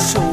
So.